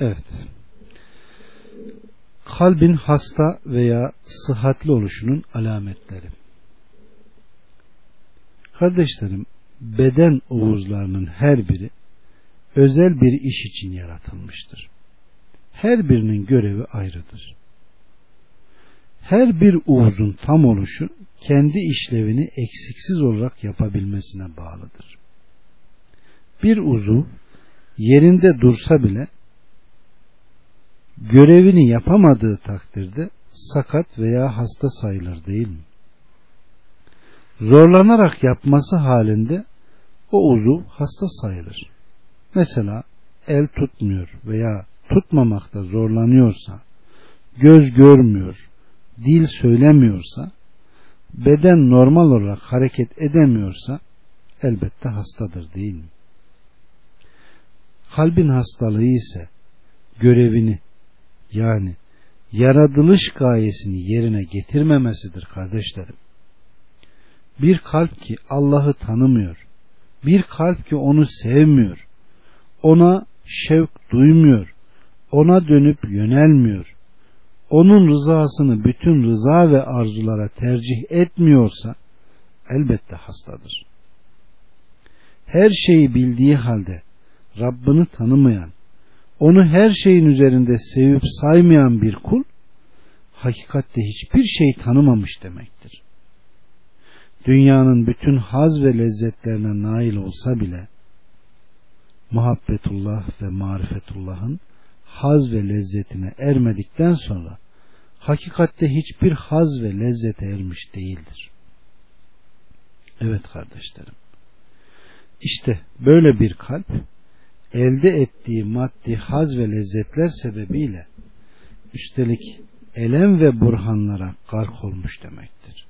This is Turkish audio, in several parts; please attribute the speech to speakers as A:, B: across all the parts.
A: Evet. Kalbin hasta veya sıhhatli oluşunun alametleri. Kardeşlerim, beden uğuzlarının her biri özel bir iş için yaratılmıştır. Her birinin görevi ayrıdır. Her bir uğuzun tam oluşu kendi işlevini eksiksiz olarak yapabilmesine bağlıdır. Bir uzuv yerinde dursa bile görevini yapamadığı takdirde sakat veya hasta sayılır değil mi? Zorlanarak yapması halinde o uzuv hasta sayılır. Mesela el tutmuyor veya tutmamakta zorlanıyorsa, göz görmüyor, dil söylemiyorsa, beden normal olarak hareket edemiyorsa elbette hastadır değil mi? Kalbin hastalığı ise görevini yani yaratılış gayesini yerine getirmemesidir kardeşlerim. Bir kalp ki Allah'ı tanımıyor, bir kalp ki onu sevmiyor, ona şevk duymuyor, ona dönüp yönelmiyor, onun rızasını bütün rıza ve arzulara tercih etmiyorsa elbette hastadır. Her şeyi bildiği halde Rabbini tanımayan, onu her şeyin üzerinde sevip saymayan bir kul, hakikatte hiçbir şey tanımamış demektir. Dünyanın bütün haz ve lezzetlerine nail olsa bile, muhabbetullah ve marifetullah'ın haz ve lezzetine ermedikten sonra hakikatte hiçbir haz ve lezzete ermiş değildir. Evet kardeşlerim. İşte böyle bir kalp elde ettiği maddi haz ve lezzetler sebebiyle üstelik elem ve burhanlara gark olmuş demektir.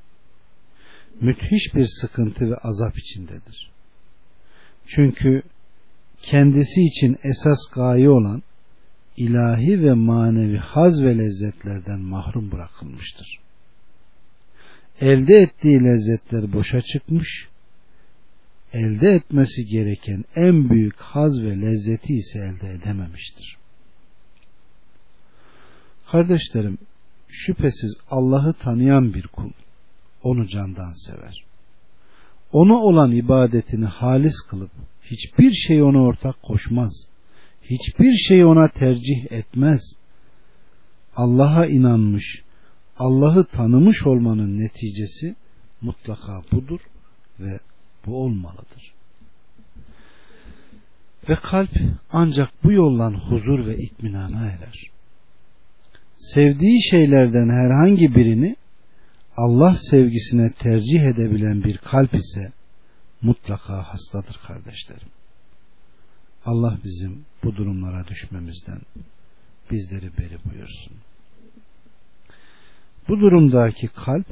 A: Müthiş bir sıkıntı ve azap içindedir. Çünkü kendisi için esas gaye olan ilahi ve manevi haz ve lezzetlerden mahrum bırakılmıştır. Elde ettiği lezzetler boşa çıkmış, elde etmesi gereken en büyük haz ve lezzeti ise elde edememiştir. Kardeşlerim, şüphesiz Allah'ı tanıyan bir kul, onu candan sever. Ona olan ibadetini halis kılıp, hiçbir şey ona ortak koşmaz. Hiçbir şey ona tercih etmez. Allah'a inanmış, Allah'ı tanımış olmanın neticesi mutlaka budur ve bu olmalıdır. Ve kalp ancak bu yoldan huzur ve itminana erer. Sevdiği şeylerden herhangi birini Allah sevgisine tercih edebilen bir kalp ise mutlaka hastadır kardeşlerim. Allah bizim bu durumlara düşmemizden bizleri beri buyursun. Bu durumdaki kalp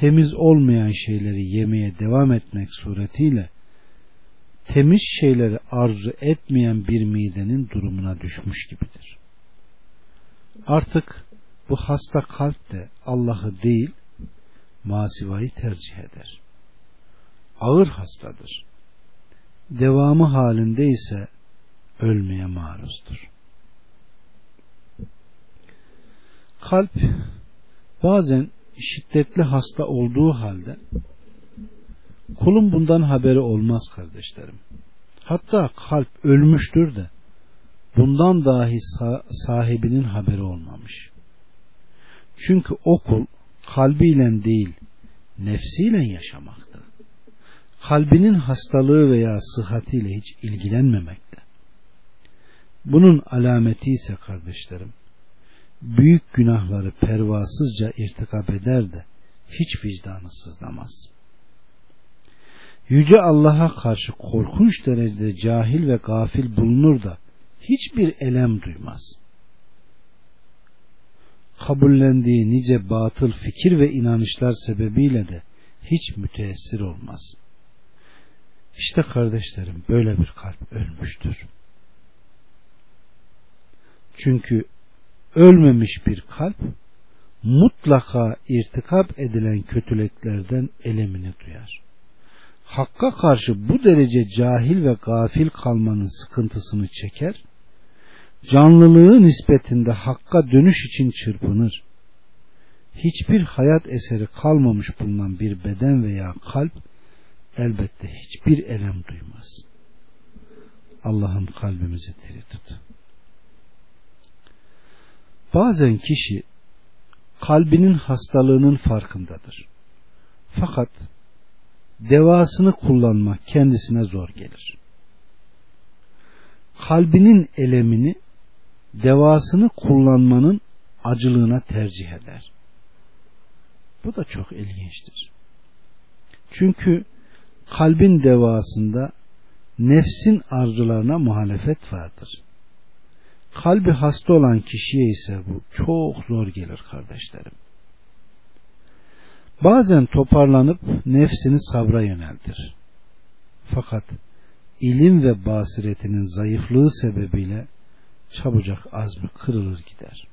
A: temiz olmayan şeyleri yemeye devam etmek suretiyle temiz şeyleri arzu etmeyen bir midenin durumuna düşmüş gibidir. Artık bu hasta kalp de Allah'ı değil masivayı tercih eder. Ağır hastadır. Devamı halinde ise ölmeye maruzdur. Kalp bazen şiddetli hasta olduğu halde kulun bundan haberi olmaz kardeşlerim. Hatta kalp ölmüştür de bundan dahi sahibinin haberi olmamış. Çünkü o kul kalbiyle değil nefsiyle yaşamakta. Kalbinin hastalığı veya sıhhatiyle hiç ilgilenmemekte. Bunun alameti ise kardeşlerim büyük günahları pervasızca irtikap eder de hiç vicdanı sızlamaz. Yüce Allah'a karşı korkunç derecede cahil ve gafil bulunur da hiçbir elem duymaz. Kabullendiği nice batıl fikir ve inanışlar sebebiyle de hiç müteessir olmaz. İşte kardeşlerim böyle bir kalp ölmüştür. Çünkü ölmemiş bir kalp mutlaka irtikap edilen kötülüklerden elemini duyar. Hakka karşı bu derece cahil ve gafil kalmanın sıkıntısını çeker, canlılığı nispetinde hakka dönüş için çırpınır. Hiçbir hayat eseri kalmamış bulunan bir beden veya kalp elbette hiçbir elem duymaz. Allah'ım kalbimizi diri tut. Bazen kişi kalbinin hastalığının farkındadır. Fakat devasını kullanmak kendisine zor gelir. Kalbinin elemini devasını kullanmanın acılığına tercih eder. Bu da çok ilginçtir. Çünkü kalbin devasında nefsin arzularına muhalefet vardır. Kalbi hasta olan kişiye ise bu çok zor gelir kardeşlerim. Bazen toparlanıp nefsini sabra yöneltir. Fakat ilim ve basiretinin zayıflığı sebebiyle çabucak azmi kırılır gider.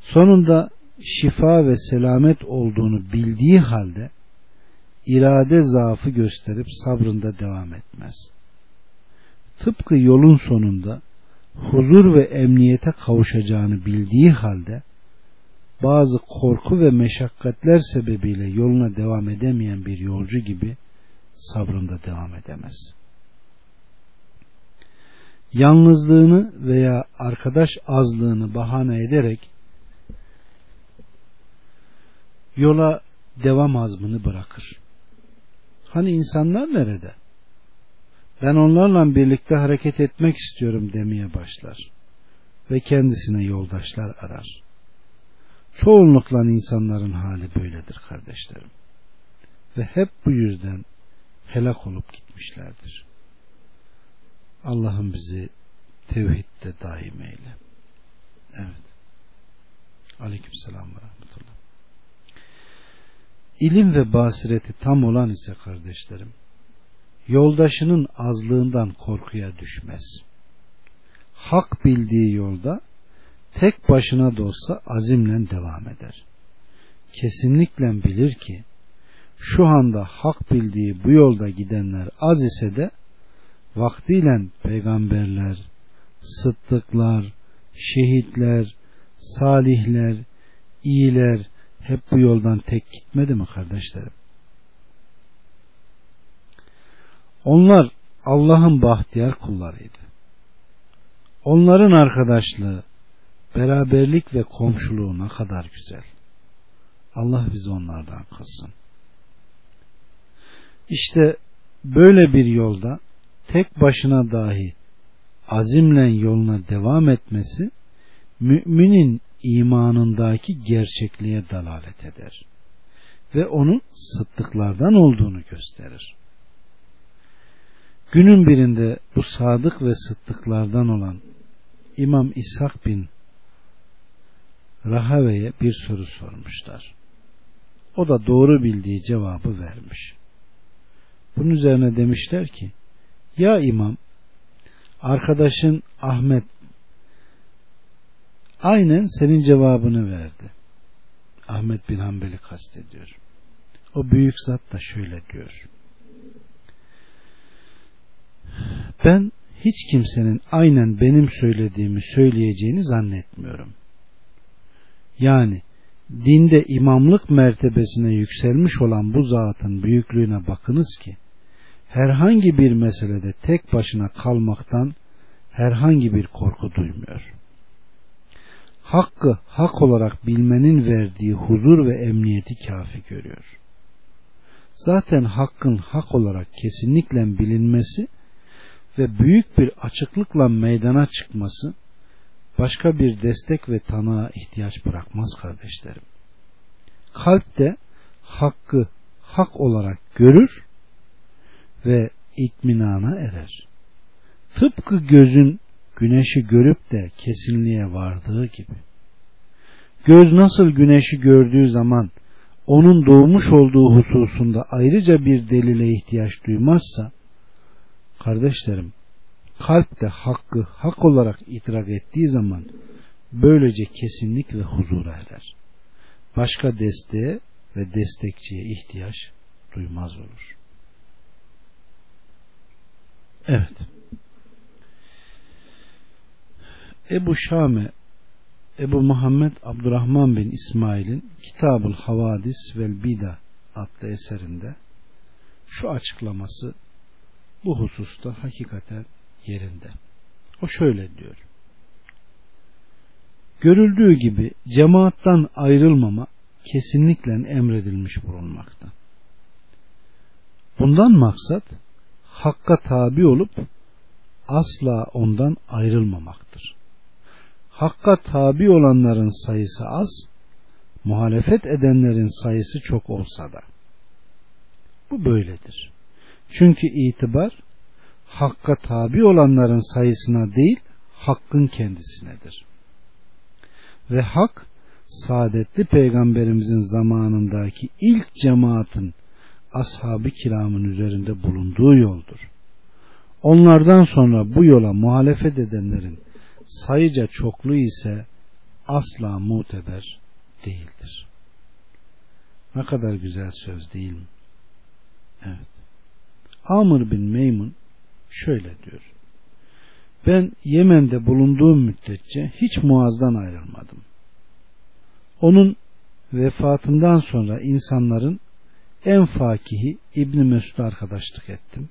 A: Sonunda şifa ve selamet olduğunu bildiği halde irade zaafı gösterip sabrında devam etmez. Tıpkı yolun sonunda huzur ve emniyete kavuşacağını bildiği halde bazı korku ve meşakkatler sebebiyle yoluna devam edemeyen bir yolcu gibi sabrında devam edemez. Yalnızlığını veya arkadaş azlığını bahane ederek yola devam azmını bırakır. Hani insanlar nerede? Ben onlarla birlikte hareket etmek istiyorum demeye başlar ve kendisine yoldaşlar arar. Çoğunlukla insanların hali böyledir kardeşlerim. Ve hep bu yüzden helak olup gitmişlerdir. Allah'ım bizi tevhidde daim eyle. Evet. Aleyküm selam ve rahmetullah. İlim ve basireti tam olan ise kardeşlerim, yoldaşının azlığından korkuya düşmez. Hak bildiği yolda tek başına da olsa azimle devam eder. Kesinlikle bilir ki şu anda hak bildiği bu yolda gidenler az ise de vaktiyle peygamberler, sıddıklar, şehitler, salihler, iyiler hep bu yoldan tek gitmedi mi kardeşlerim? Onlar Allah'ın bahtiyar kullarıydı. Onların arkadaşlığı, beraberlik ve komşuluğu ne kadar güzel. Allah bizi onlardan kılsın. İşte böyle bir yolda tek başına dahi azimle yoluna devam etmesi müminin imanındaki gerçekliğe dalalet eder ve onun sıddıklardan olduğunu gösterir. Günün birinde bu sadık ve sıddıklardan olan İmam İshak bin Rahave'ye bir soru sormuşlar. O da doğru bildiği cevabı vermiş. Bunun üzerine demişler ki ya imam arkadaşın Ahmet aynen senin cevabını verdi. Ahmet bin Hanbel'i kastediyor. O büyük zat da şöyle diyor. Ben hiç kimsenin aynen benim söylediğimi söyleyeceğini zannetmiyorum. Yani dinde imamlık mertebesine yükselmiş olan bu zatın büyüklüğüne bakınız ki herhangi bir meselede tek başına kalmaktan herhangi bir korku duymuyor. Hakkı hak olarak bilmenin verdiği huzur ve emniyeti kafi görüyor. Zaten hakkın hak olarak kesinlikle bilinmesi ve büyük bir açıklıkla meydana çıkması başka bir destek ve tanığa ihtiyaç bırakmaz kardeşlerim. Kalp de hakkı hak olarak görür ve itminana erer. Tıpkı gözün güneşi görüp de kesinliğe vardığı gibi. Göz nasıl güneşi gördüğü zaman onun doğmuş olduğu hususunda ayrıca bir delile ihtiyaç duymazsa, kardeşlerim, kalp de hakkı hak olarak idrak ettiği zaman böylece kesinlik ve huzura erer. Başka desteğe ve destekçiye ihtiyaç duymaz olur. Evet. Ebu Şame Ebu Muhammed Abdurrahman bin İsmail'in Kitabul Havadis vel Bida adlı eserinde şu açıklaması bu hususta hakikaten yerinde. O şöyle diyor. Görüldüğü gibi cemaattan ayrılmama kesinlikle emredilmiş bulunmakta. Bundan maksat hakka tabi olup asla ondan ayrılmamaktır. Hakka tabi olanların sayısı az, muhalefet edenlerin sayısı çok olsa da. Bu böyledir. Çünkü itibar hakka tabi olanların sayısına değil, hakkın kendisinedir. Ve hak saadetli peygamberimizin zamanındaki ilk cemaatin ashab-ı kiramın üzerinde bulunduğu yoldur. Onlardan sonra bu yola muhalefet edenlerin sayıca çokluğu ise asla muteber değildir. Ne kadar güzel söz değil mi? Evet. Amr bin Meymun şöyle diyor. Ben Yemen'de bulunduğum müddetçe hiç Muaz'dan ayrılmadım. Onun vefatından sonra insanların en fakihi İbni Mesud'a arkadaşlık ettim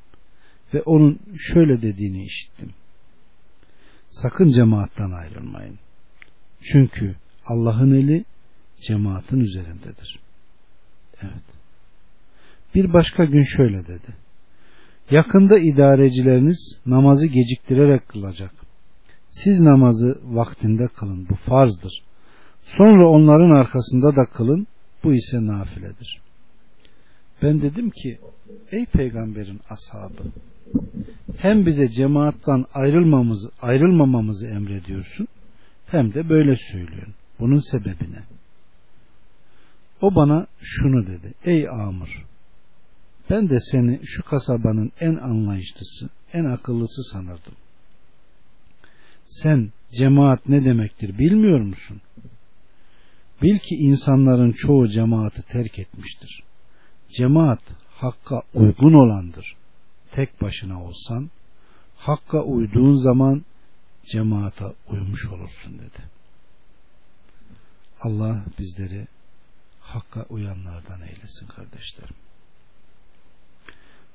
A: ve onun şöyle dediğini işittim. Sakın cemaattan ayrılmayın. Çünkü Allah'ın eli cemaatin üzerindedir. Evet. Bir başka gün şöyle dedi. Yakında idarecileriniz namazı geciktirerek kılacak. Siz namazı vaktinde kılın. Bu farzdır. Sonra onların arkasında da kılın. Bu ise nafiledir. Ben dedim ki ey peygamberin ashabı hem bize cemaattan ayrılmamızı, ayrılmamamızı emrediyorsun hem de böyle söylüyorsun. Bunun sebebi ne? O bana şunu dedi. Ey Amr ben de seni şu kasabanın en anlayışlısı, en akıllısı sanırdım. Sen cemaat ne demektir bilmiyor musun? Bil ki insanların çoğu cemaati terk etmiştir. Cemaat hakka uygun olandır. Tek başına olsan, hakka uyduğun zaman cemaata uymuş olursun dedi. Allah bizleri hakka uyanlardan eylesin kardeşlerim.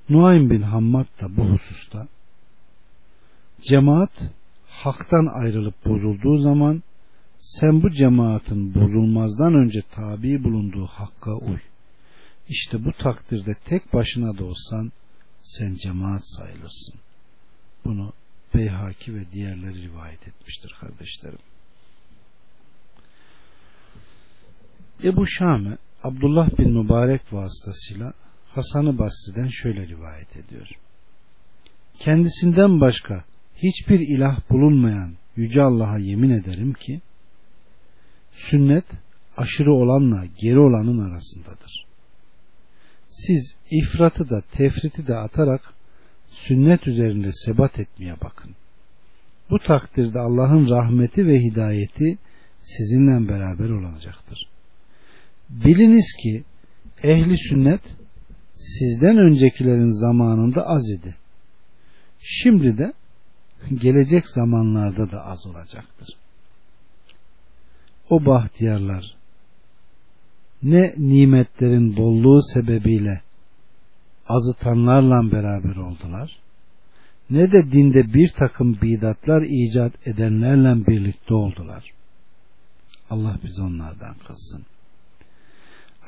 A: Nuaym bin Hammad da bu hususta cemaat haktan ayrılıp bozulduğu zaman sen bu cemaatin bozulmazdan önce tabi bulunduğu hakka uy. İşte bu takdirde tek başına da olsan sen cemaat sayılırsın. Bunu Beyhaki ve diğerleri rivayet etmiştir kardeşlerim. Ebu Şame Abdullah bin Mübarek vasıtasıyla Hasan-ı Basri'den şöyle rivayet ediyor. Kendisinden başka hiçbir ilah bulunmayan Yüce Allah'a yemin ederim ki sünnet aşırı olanla geri olanın arasındadır. Siz ifratı da tefriti de atarak sünnet üzerinde sebat etmeye bakın. Bu takdirde Allah'ın rahmeti ve hidayeti sizinle beraber olacaktır. Biliniz ki ehli sünnet sizden öncekilerin zamanında az idi. Şimdi de gelecek zamanlarda da az olacaktır. O bahtiyarlar ne nimetlerin bolluğu sebebiyle azıtanlarla beraber oldular ne de dinde bir takım bidatlar icat edenlerle birlikte oldular. Allah biz onlardan kılsın.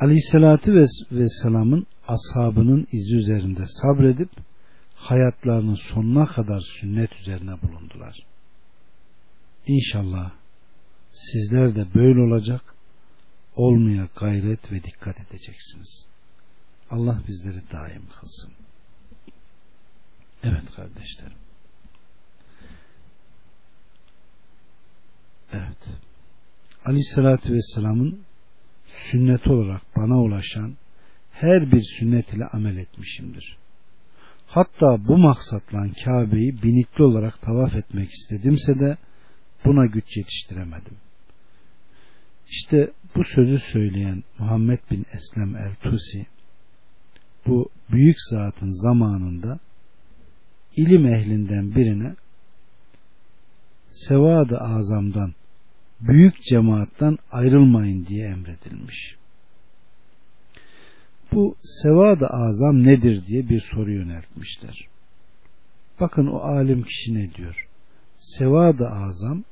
A: Aleyhissalatü Vesselam'ın ashabının izi üzerinde sabredip hayatlarının sonuna kadar sünnet üzerine bulundular. İnşallah sizler de böyle olacak, olmaya gayret ve dikkat edeceksiniz. Allah bizleri daim kılsın. Evet kardeşlerim. Evet. Aleyhissalatü Vesselam'ın sünnet olarak bana ulaşan her bir sünnet ile amel etmişimdir. Hatta bu maksatla Kabe'yi binikli olarak tavaf etmek istedimse de buna güç yetiştiremedim. İşte bu sözü söyleyen Muhammed bin Eslem el-Tusi bu büyük zatın zamanında ilim ehlinden birine sevadı azamdan büyük cemaattan ayrılmayın diye emredilmiş. Bu sevadı azam nedir diye bir soru yöneltmişler. Bakın o alim kişi ne diyor? Sevadı azam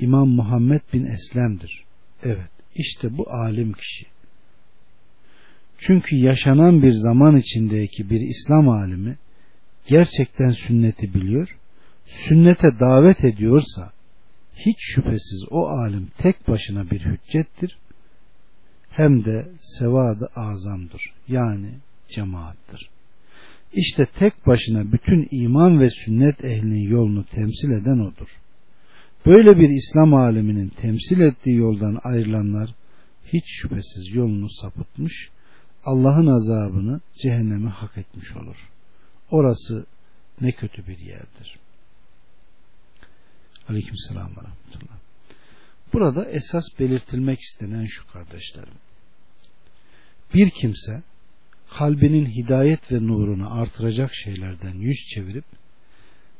A: İmam Muhammed bin Eslem'dir. Evet işte bu alim kişi. Çünkü yaşanan bir zaman içindeki bir İslam alimi gerçekten sünneti biliyor, sünnete davet ediyorsa hiç şüphesiz o alim tek başına bir hüccettir hem de sevadı azamdır. Yani cemaattir. İşte tek başına bütün iman ve sünnet ehlinin yolunu temsil eden odur. Böyle bir İslam aleminin temsil ettiği yoldan ayrılanlar hiç şüphesiz yolunu sapıtmış, Allah'ın azabını cehenneme hak etmiş olur. Orası ne kötü bir yerdir. Aleyküm selam ve rahmetullah. Burada esas belirtilmek istenen şu kardeşlerim. Bir kimse kalbinin hidayet ve nurunu artıracak şeylerden yüz çevirip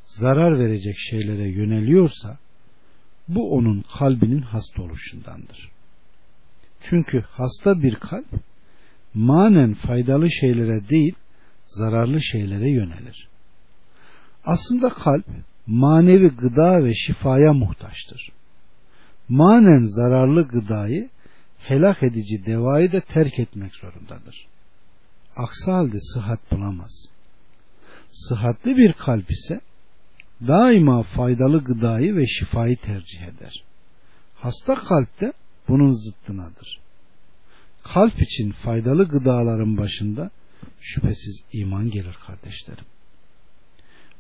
A: zarar verecek şeylere yöneliyorsa bu onun kalbinin hasta oluşundandır. Çünkü hasta bir kalp manen faydalı şeylere değil zararlı şeylere yönelir. Aslında kalp manevi gıda ve şifaya muhtaçtır. Manen zararlı gıdayı helak edici devayı da terk etmek zorundadır. Aksi halde sıhhat bulamaz. Sıhhatli bir kalp ise daima faydalı gıdayı ve şifayı tercih eder. Hasta kalp de bunun zıttınadır. Kalp için faydalı gıdaların başında şüphesiz iman gelir kardeşlerim.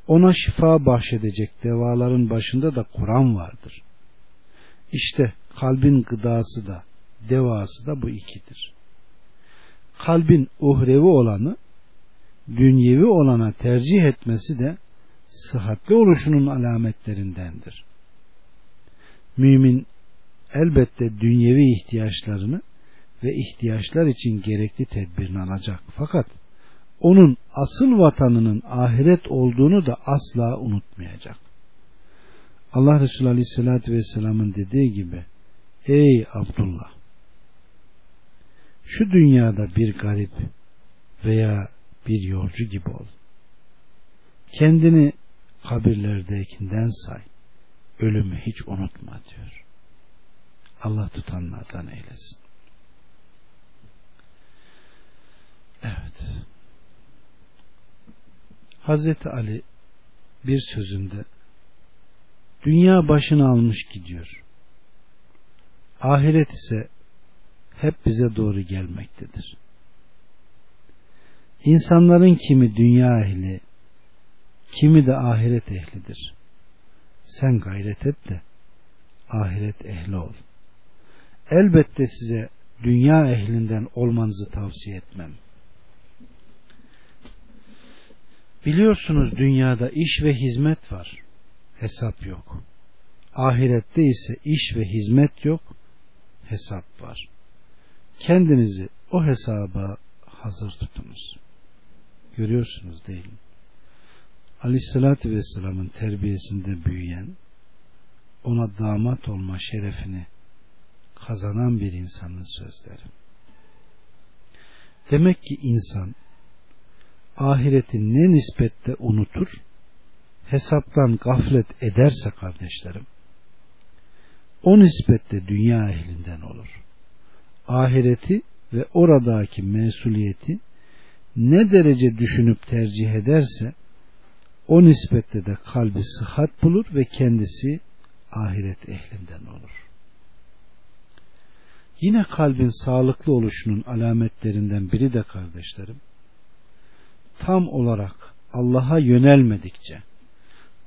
A: Ona şifa bahşedecek devaların başında da Kur'an vardır. İşte kalbin gıdası da devası da bu ikidir. Kalbin uhrevi olanı dünyevi olana tercih etmesi de sıhhatli oluşunun alametlerindendir. Mümin elbette dünyevi ihtiyaçlarını ve ihtiyaçlar için gerekli tedbirini alacak. Fakat onun asıl vatanının ahiret olduğunu da asla unutmayacak. Allah Resulü Aleyhisselatü Vesselam'ın dediği gibi Ey Abdullah şu dünyada bir garip veya bir yolcu gibi ol. Kendini kabirlerdekinden say. Ölümü hiç unutma diyor. Allah tutanlardan eylesin. Evet. Hazreti Ali bir sözünde dünya başını almış gidiyor. Ahiret ise hep bize doğru gelmektedir. İnsanların kimi dünya ehli, kimi de ahiret ehlidir. Sen gayret et de ahiret ehli ol. Elbette size dünya ehlinden olmanızı tavsiye etmem. Biliyorsunuz dünyada iş ve hizmet var. Hesap yok. Ahirette ise iş ve hizmet yok. Hesap var. Kendinizi o hesaba hazır tutunuz. Görüyorsunuz değil mi? Aleyhissalatü Vesselam'ın terbiyesinde büyüyen, ona damat olma şerefini kazanan bir insanın sözleri. Demek ki insan ahireti ne nispette unutur, hesaptan gaflet ederse kardeşlerim, o nispette dünya ehlinden olur. Ahireti ve oradaki mesuliyeti ne derece düşünüp tercih ederse o nispette de kalbi sıhhat bulur ve kendisi ahiret ehlinden olur. Yine kalbin sağlıklı oluşunun alametlerinden biri de kardeşlerim, tam olarak Allah'a yönelmedikçe,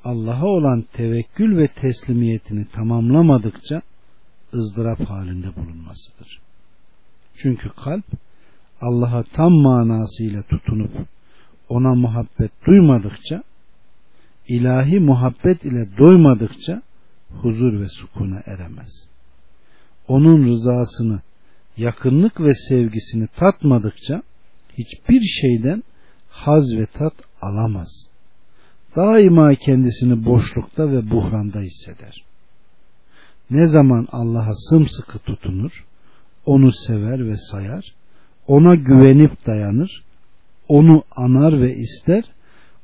A: Allah'a olan tevekkül ve teslimiyetini tamamlamadıkça ızdırap halinde bulunmasıdır. Çünkü kalp Allah'a tam manasıyla tutunup ona muhabbet duymadıkça ilahi muhabbet ile doymadıkça huzur ve sukuna eremez. Onun rızasını, yakınlık ve sevgisini tatmadıkça hiçbir şeyden haz ve tat alamaz. daima kendisini boşlukta ve buhranda hisseder. Ne zaman Allah'a sımsıkı tutunur, onu sever ve sayar, ona güvenip dayanır, onu anar ve ister,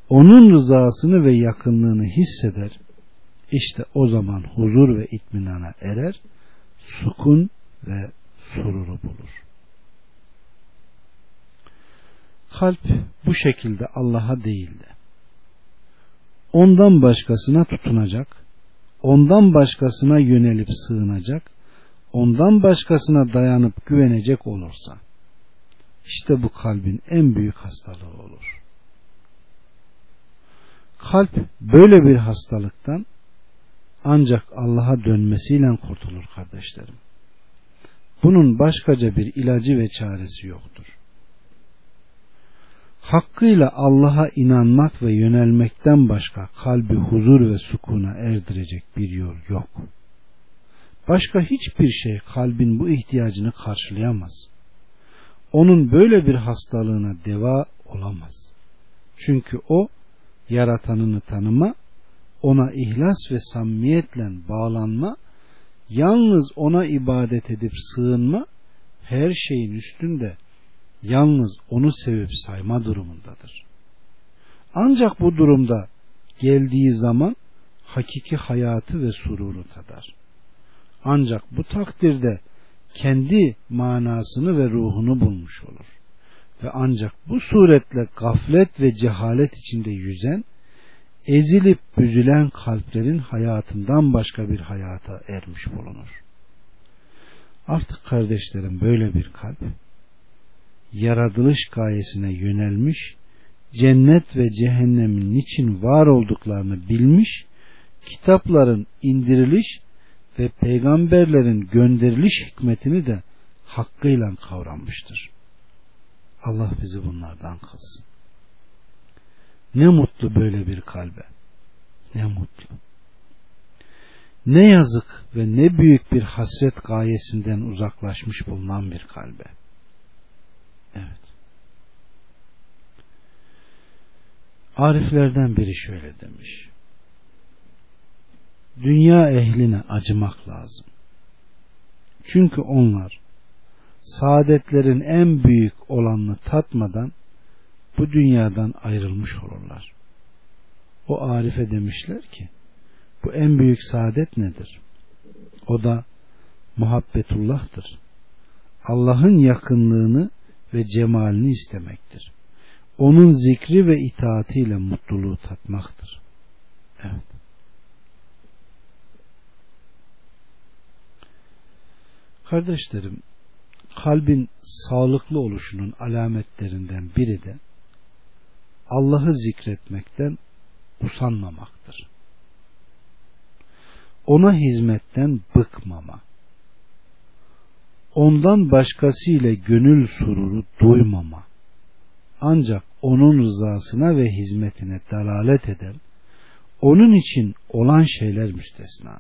A: onun rızasını ve yakınlığını hisseder. İşte o zaman huzur ve itminana erer, sukun ve sururu bulur. Kalp bu şekilde Allah'a değil de ondan başkasına tutunacak, ondan başkasına yönelip sığınacak, ondan başkasına dayanıp güvenecek olursa işte bu kalbin en büyük hastalığı olur. Kalp böyle bir hastalıktan ancak Allah'a dönmesiyle kurtulur kardeşlerim. Bunun başkaca bir ilacı ve çaresi yoktur. Hakkıyla Allah'a inanmak ve yönelmekten başka kalbi huzur ve sukuna erdirecek bir yol yok. Başka hiçbir şey kalbin bu ihtiyacını karşılayamaz. Onun böyle bir hastalığına deva olamaz. Çünkü o yaratanını tanıma, ona ihlas ve samimiyetle bağlanma, yalnız ona ibadet edip sığınma, her şeyin üstünde yalnız onu sevip sayma durumundadır. Ancak bu durumda geldiği zaman hakiki hayatı ve sururu tadar. Ancak bu takdirde kendi manasını ve ruhunu bulmuş olur. Ve ancak bu suretle gaflet ve cehalet içinde yüzen, ezilip büzülen kalplerin hayatından başka bir hayata ermiş bulunur. Artık kardeşlerim böyle bir kalp, yaratılış gayesine yönelmiş, cennet ve cehennemin niçin var olduklarını bilmiş, kitapların indiriliş ve peygamberlerin gönderiliş hikmetini de hakkıyla kavranmıştır. Allah bizi bunlardan kılsın. Ne mutlu böyle bir kalbe. Ne mutlu. Ne yazık ve ne büyük bir hasret gayesinden uzaklaşmış bulunan bir kalbe. Evet. Ariflerden biri şöyle demiş. Dünya ehline acımak lazım. Çünkü onlar saadetlerin en büyük olanını tatmadan bu dünyadan ayrılmış olurlar. O Arif'e demişler ki bu en büyük saadet nedir? O da muhabbetullah'tır. Allah'ın yakınlığını ve cemalini istemektir. Onun zikri ve itaatiyle mutluluğu tatmaktır. Evet. Kardeşlerim, kalbin sağlıklı oluşunun alametlerinden biri de Allah'ı zikretmekten usanmamaktır. Ona hizmetten bıkmama, ondan başkası ile gönül sururu duymama, ancak onun rızasına ve hizmetine dalalet eden, onun için olan şeyler müstesna.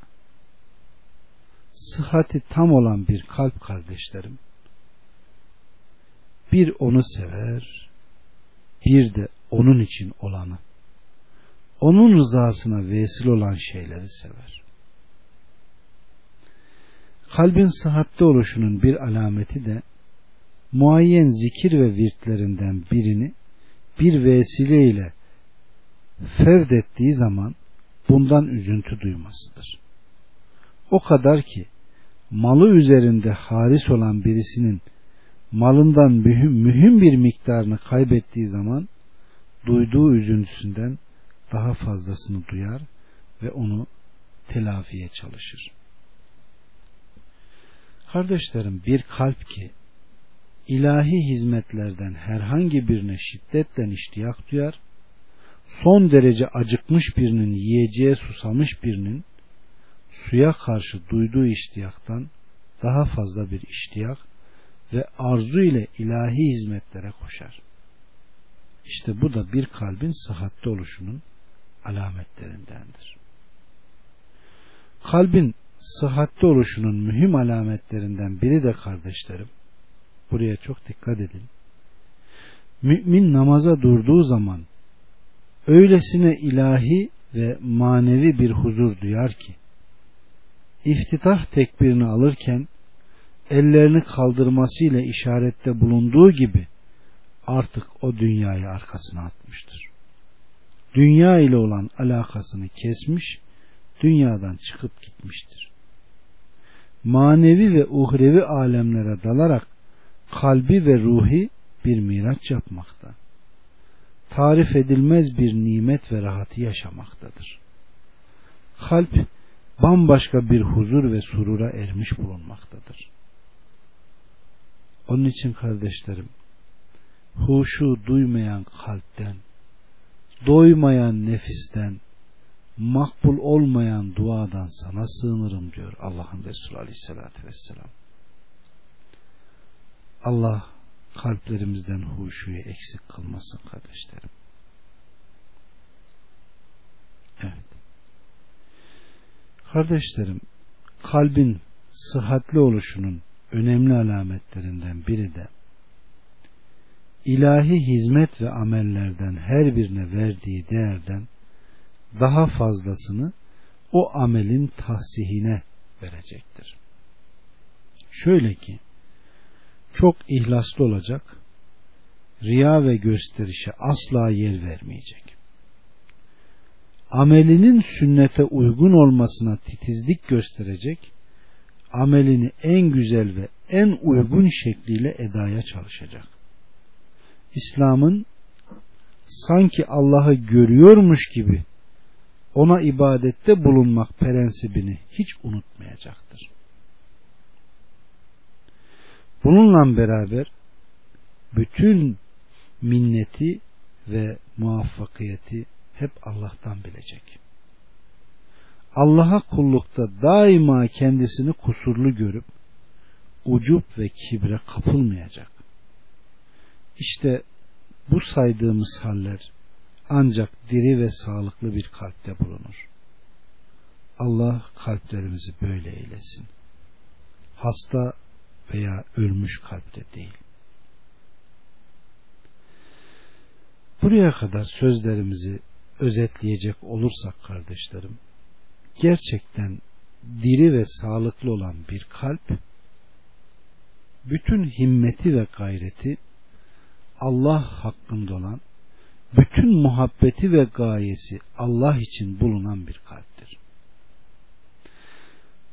A: Sıhhati tam olan bir kalp kardeşlerim, bir onu sever, bir de onun için olanı, onun rızasına vesile olan şeyleri sever. Kalbin sıhhatli oluşunun bir alameti de muayyen zikir ve virtlerinden birini bir vesile ile fevdettiği zaman bundan üzüntü duymasıdır. O kadar ki malı üzerinde haris olan birisinin malından mühim, mühim bir miktarını kaybettiği zaman duyduğu üzüntüsünden daha fazlasını duyar ve onu telafiye çalışır. Kardeşlerim bir kalp ki ilahi hizmetlerden herhangi birine şiddetle iştiyak duyar, son derece acıkmış birinin yiyeceğe susamış birinin suya karşı duyduğu iştiyaktan daha fazla bir iştiyak ve arzu ile ilahi hizmetlere koşar. İşte bu da bir kalbin sıhhatli oluşunun alametlerindendir. Kalbin sıhhatli oluşunun mühim alametlerinden biri de kardeşlerim, buraya çok dikkat edin. Mümin namaza durduğu zaman öylesine ilahi ve manevi bir huzur duyar ki iftitah tekbirini alırken ellerini kaldırmasıyla işarette bulunduğu gibi artık o dünyayı arkasına atmıştır. Dünya ile olan alakasını kesmiş, dünyadan çıkıp gitmiştir. Manevi ve uhrevi alemlere dalarak kalbi ve ruhi bir miraç yapmakta. Tarif edilmez bir nimet ve rahatı yaşamaktadır. Kalp bambaşka bir huzur ve surura ermiş bulunmaktadır. Onun için kardeşlerim, huşu duymayan kalpten, doymayan nefisten, makbul olmayan duadan sana sığınırım diyor Allah'ın Resulü Aleyhisselatü Vesselam. Allah kalplerimizden huşuyu eksik kılmasın kardeşlerim. Evet. Kardeşlerim, kalbin sıhhatli oluşunun önemli alametlerinden biri de ilahi hizmet ve amellerden her birine verdiği değerden daha fazlasını o amelin tahsihine verecektir. Şöyle ki çok ihlaslı olacak, riya ve gösterişe asla yer vermeyecek. Amelinin sünnete uygun olmasına titizlik gösterecek, amelini en güzel ve en uygun şekliyle edaya çalışacak. İslam'ın sanki Allah'ı görüyormuş gibi ona ibadette bulunmak prensibini hiç unutmayacaktır. Bununla beraber bütün minneti ve muvaffakiyeti hep Allah'tan bilecek. Allah'a kullukta daima kendisini kusurlu görüp ucup ve kibre kapılmayacak. İşte bu saydığımız haller ancak diri ve sağlıklı bir kalpte bulunur. Allah kalplerimizi böyle eylesin. Hasta veya ölmüş kalpte değil. Buraya kadar sözlerimizi özetleyecek olursak kardeşlerim, gerçekten diri ve sağlıklı olan bir kalp, bütün himmeti ve gayreti Allah hakkında olan bütün muhabbeti ve gayesi Allah için bulunan bir kalptir.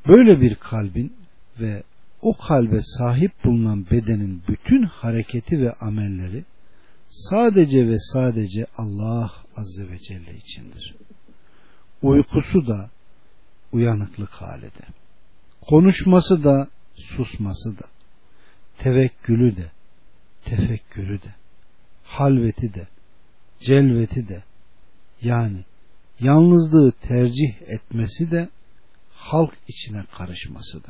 A: Böyle bir kalbin ve o kalbe sahip bulunan bedenin bütün hareketi ve amelleri sadece ve sadece Allah Azze ve Celle içindir. Uykusu da uyanıklık halinde. Konuşması da susması da tevekkülü de tefekkürü de halveti de celveti de yani yalnızlığı tercih etmesi de halk içine karışması da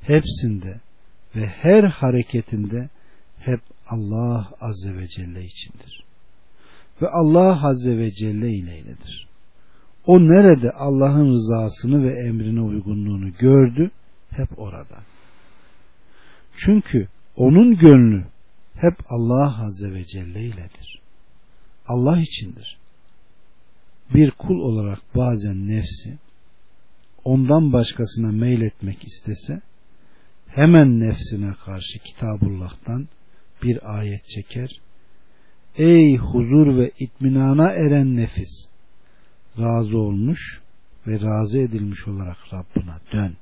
A: hepsinde ve her hareketinde hep Allah Azze ve Celle içindir. Ve Allah Azze ve Celle ileyledir. O nerede Allah'ın rızasını ve emrine uygunluğunu gördü, hep orada. Çünkü onun gönlü hep Allah Azze ve Celle iledir. Allah içindir. Bir kul olarak bazen nefsi ondan başkasına meyletmek istese hemen nefsine karşı Kitabullah'tan bir ayet çeker. Ey huzur ve itminana eren nefis razı olmuş ve razı edilmiş olarak Rabbına dön.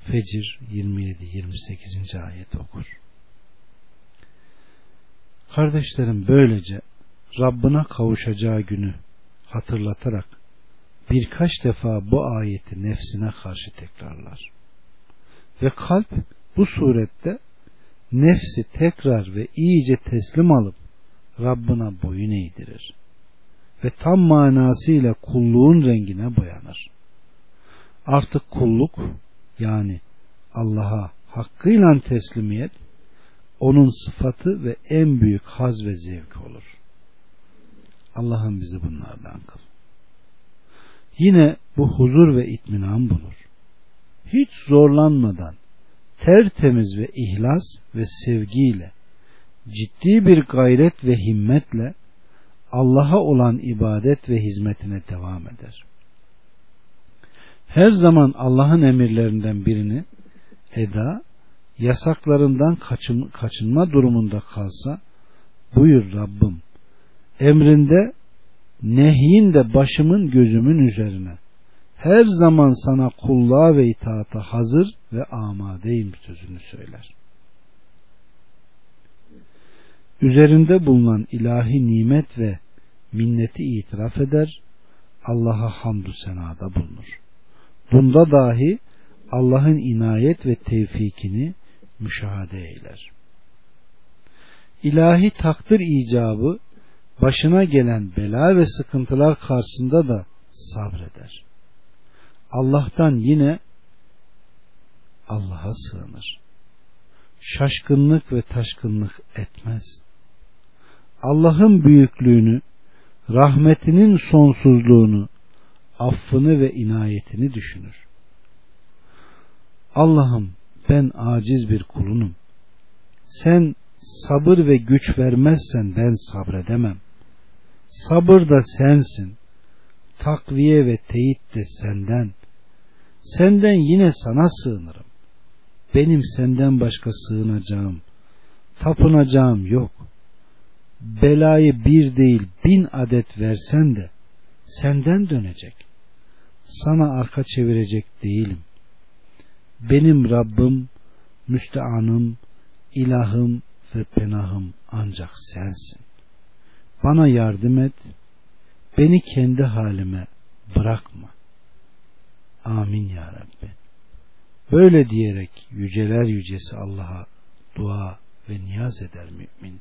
A: Fecir 27-28. ayet okur. Kardeşlerim böylece Rabbına kavuşacağı günü hatırlatarak birkaç defa bu ayeti nefsine karşı tekrarlar. Ve kalp bu surette nefsi tekrar ve iyice teslim alıp Rabbına boyun eğdirir. Ve tam manasıyla kulluğun rengine boyanır. Artık kulluk yani Allah'a hakkıyla teslimiyet onun sıfatı ve en büyük haz ve zevki olur. Allah'ım bizi bunlardan kıl. Yine bu huzur ve itminan bulur. Hiç zorlanmadan tertemiz ve ihlas ve sevgiyle ciddi bir gayret ve himmetle Allah'a olan ibadet ve hizmetine devam eder. Her zaman Allah'ın emirlerinden birini eda, yasaklarından kaçın, kaçınma durumunda kalsa, buyur Rabbim, emrinde nehyin de başımın gözümün üzerine, her zaman sana kulluğa ve itaata hazır ve amadeyim sözünü söyler. Üzerinde bulunan ilahi nimet ve minneti itiraf eder, Allah'a hamdü senada bulunur. Bunda dahi Allah'ın inayet ve tevfikini müşahede eyler. İlahi takdir icabı başına gelen bela ve sıkıntılar karşısında da sabreder. Allah'tan yine Allah'a sığınır. Şaşkınlık ve taşkınlık etmez. Allah'ın büyüklüğünü, rahmetinin sonsuzluğunu, affını ve inayetini düşünür. Allah'ım ben aciz bir kulunum. Sen sabır ve güç vermezsen ben sabredemem. Sabır da sensin. Takviye ve teyit de senden. Senden yine sana sığınırım. Benim senden başka sığınacağım, tapınacağım yok. Belayı bir değil bin adet versen de senden dönecek. Sana arka çevirecek değilim. Benim Rabbim, müsteanım, ilahım ve penahım ancak sensin. Bana yardım et, beni kendi halime bırakma. Amin ya Rabbi. Böyle diyerek yüceler yücesi Allah'a dua ve niyaz eder mümin.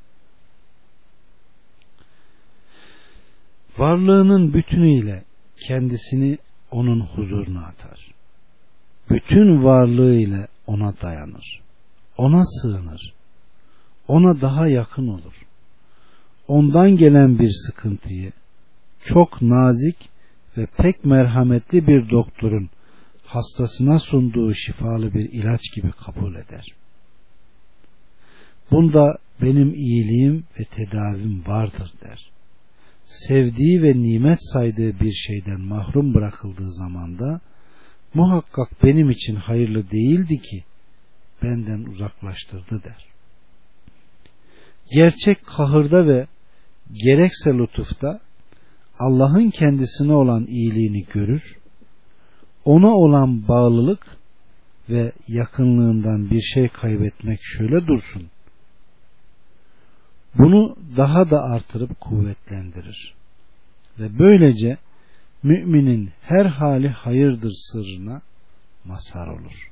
A: Varlığının bütünüyle kendisini onun huzuruna atar. Bütün varlığıyla ona dayanır. Ona sığınır. Ona daha yakın olur. Ondan gelen bir sıkıntıyı çok nazik ve pek merhametli bir doktorun hastasına sunduğu şifalı bir ilaç gibi kabul eder. Bunda benim iyiliğim ve tedavim vardır der. Sevdiği ve nimet saydığı bir şeyden mahrum bırakıldığı zamanda muhakkak benim için hayırlı değildi ki benden uzaklaştırdı der. Gerçek kahırda ve gerekse lütufta Allah'ın kendisine olan iyiliğini görür ona olan bağlılık ve yakınlığından bir şey kaybetmek şöyle dursun. Bunu daha da artırıp kuvvetlendirir. Ve böylece müminin her hali hayırdır sırrına mazhar olur.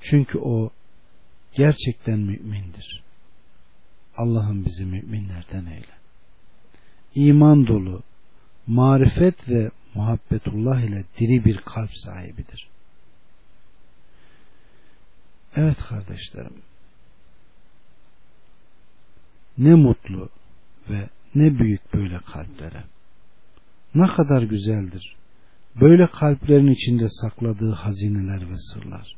A: Çünkü o gerçekten mümindir. Allah'ım bizi müminlerden eyle. İman dolu, marifet ve muhabbetullah ile diri bir kalp sahibidir. Evet kardeşlerim. Ne mutlu ve ne büyük böyle kalplere. Ne kadar güzeldir. Böyle kalplerin içinde sakladığı hazineler ve sırlar.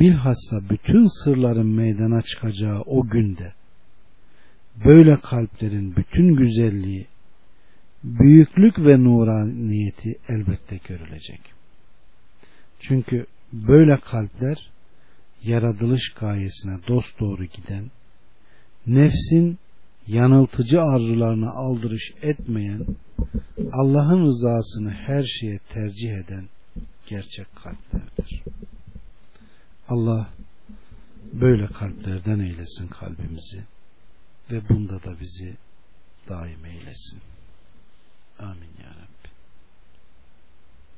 A: Bilhassa bütün sırların meydana çıkacağı o günde böyle kalplerin bütün güzelliği büyüklük ve nuraniyeti elbette görülecek. Çünkü böyle kalpler yaratılış gayesine dost doğru giden, nefsin yanıltıcı arzularına aldırış etmeyen, Allah'ın rızasını her şeye tercih eden gerçek kalplerdir. Allah böyle kalplerden eylesin kalbimizi ve bunda da bizi daim eylesin. Amin ya Rabbi.